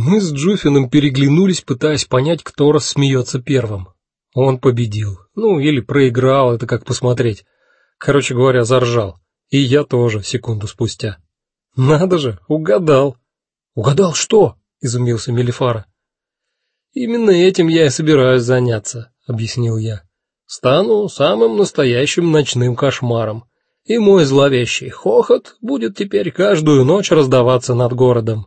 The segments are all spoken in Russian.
Мы с Джуфиным переглянулись, пытаясь понять, кто рассмеется первым. Он победил. Ну, или проиграл, это как посмотреть. Короче говоря, заржал. И я тоже секунду спустя. Надо же, угадал. Угадал что? изумился Мелифара. Именно этим я и собираюсь заняться, объяснил я. Стану самым настоящим ночным кошмаром, и мой зловещий хохот будет теперь каждую ночь раздаваться над городом.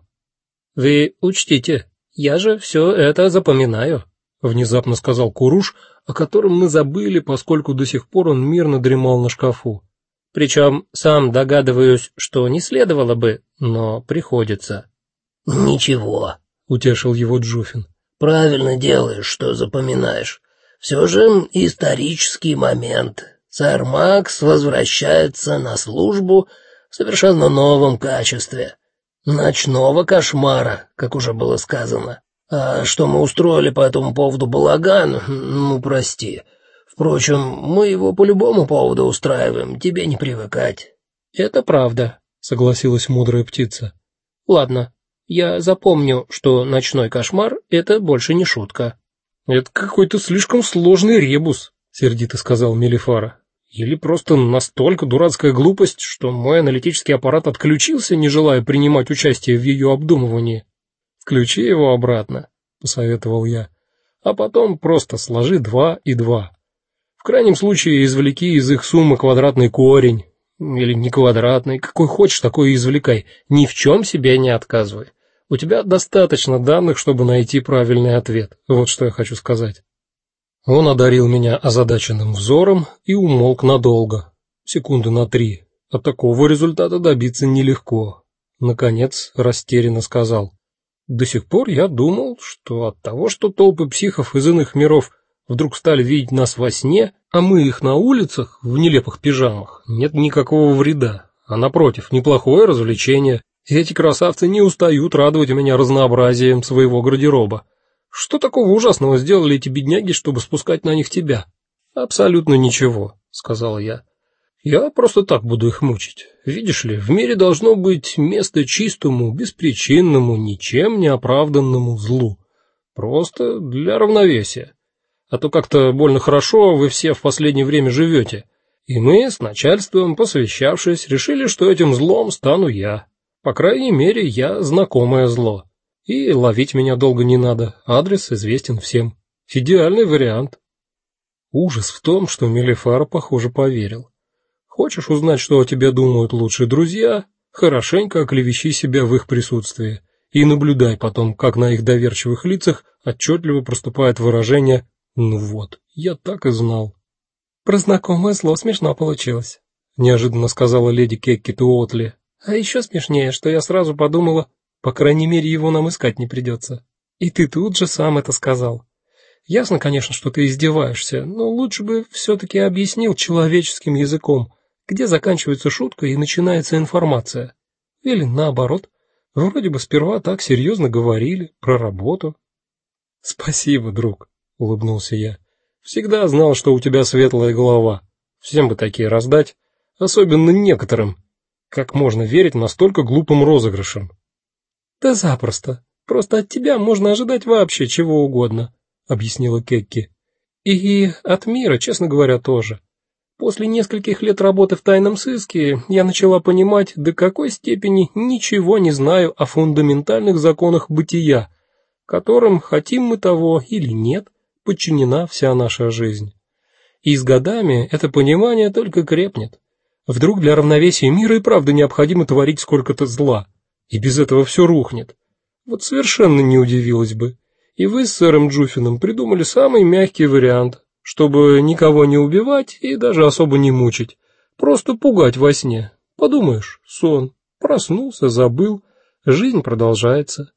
Вы учтите, я же все это запоминаю, внезапно сказал Куруш, о котором мы забыли, поскольку до сих пор он мирно дремал на шкафу. Причем сам догадываюсь, что не следовало бы, но приходится. Ничего, утешил его Джуфин. Правильно делаешь, что запоминаешь. Все же исторический момент. Сэр Макс возвращается на службу в совершенно новом качестве. Ночного кошмара, как уже было сказано. А что мы устроили по этому поводу балаган, ну, прости. Впрочем, мы его по любому поводу устраиваем, тебе не привыкать. Это правда, согласилась мудрая птица. Ладно, я запомню, что ночной кошмар это больше не шутка. Это какой-то слишком сложный ребус, сердито сказал Мелифара. Или просто настолько дурацкая глупость, что мой аналитический аппарат отключился, не желая принимать участие в ее обдумывании. Включи его обратно, посоветовал я. А потом просто сложи два и два. В крайнем случае извлеки из их суммы квадратный корень или не квадратный, какой хочешь, такой и извлекай. Ни в чем себе не отказывай. У тебя достаточно данных, чтобы найти правильный ответ. Вот что я хочу сказать. Он одарил меня озадаченным взором и умолк надолго, секунды на три. От такого результата добиться нелегко. Наконец, растерянно сказал: до сих пор я думал, что от того, что толпы психов из иных миров вдруг стали видеть нас во сне, а мы их на улицах в нелепых пижамах, нет никакого вреда, а напротив, неплохое развлечение. Эти красавцы не устают радовать меня разнообразием своего гардероба. Что такого ужасного сделали эти бедняги, чтобы спускать на них тебя? Абсолютно ничего, сказал я. Я просто так буду их мучить. Видишь ли, в мире должно быть место чистому, беспричинному, ничем не оправданному злу. Просто для равновесия. А то как-то больно хорошо вы все в последнее время живете. И мы с начальством, посовещавшись, решили, что этим злом стану я. По крайней мере, я знакомое зло. И ловить меня долго не надо. Адрес известен всем. Идеальный вариант. Ужас в том, что Мелифара, похоже, поверил. Хочешь узнать, что о тебе думают лучшие друзья? Хорошенько оклевещи себя в их присутствии и наблюдай потом, как на их доверчивых лицах отчетливо проступает выражение: "Ну вот, я так и знал". Про знакомое зло смешно получилось, неожиданно сказала леди Кекки Туотли. А еще смешнее, что я сразу подумала, по крайней мере, его нам искать не придется. И ты тут же сам это сказал. Ясно, конечно, что ты издеваешься, но лучше бы все таки объяснил человеческим языком, где заканчивается шутка и начинается информация. Или наоборот, вроде бы сперва так серьезно говорили про работу. Спасибо, друг, улыбнулся я. Всегда знал, что у тебя светлая голова. Всем бы такие раздать, особенно некоторым. Как можно верить настолько глупым розыгрышам? Да запросто. Просто от тебя можно ожидать вообще чего угодно, объяснила Кекки. И от мира, честно говоря, тоже. После нескольких лет работы в тайном сыске я начала понимать, до какой степени ничего не знаю о фундаментальных законах бытия, которым, хотим мы того или нет, подчинена вся наша жизнь. И с годами это понимание только крепнет. Вдруг для равновесия мира и правда необходимо творить сколько-то зла, и без этого все рухнет. Вот совершенно не удивилась бы. И вы с сэром Джуфином придумали самый мягкий вариант, чтобы никого не убивать и даже особо не мучить, просто пугать во сне. Подумаешь, сон. Проснулся, забыл, жизнь продолжается.